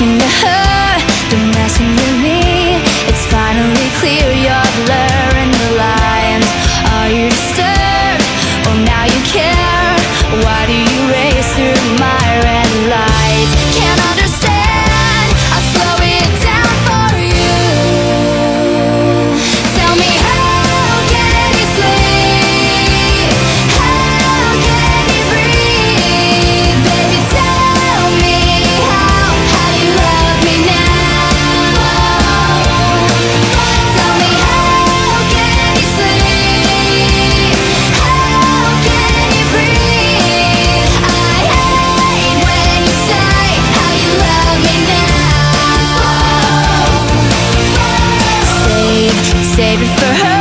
don't with me. It's finally clear you're blurring the lines. Are you disturbed? Now you care. Why do you race through my? saving for her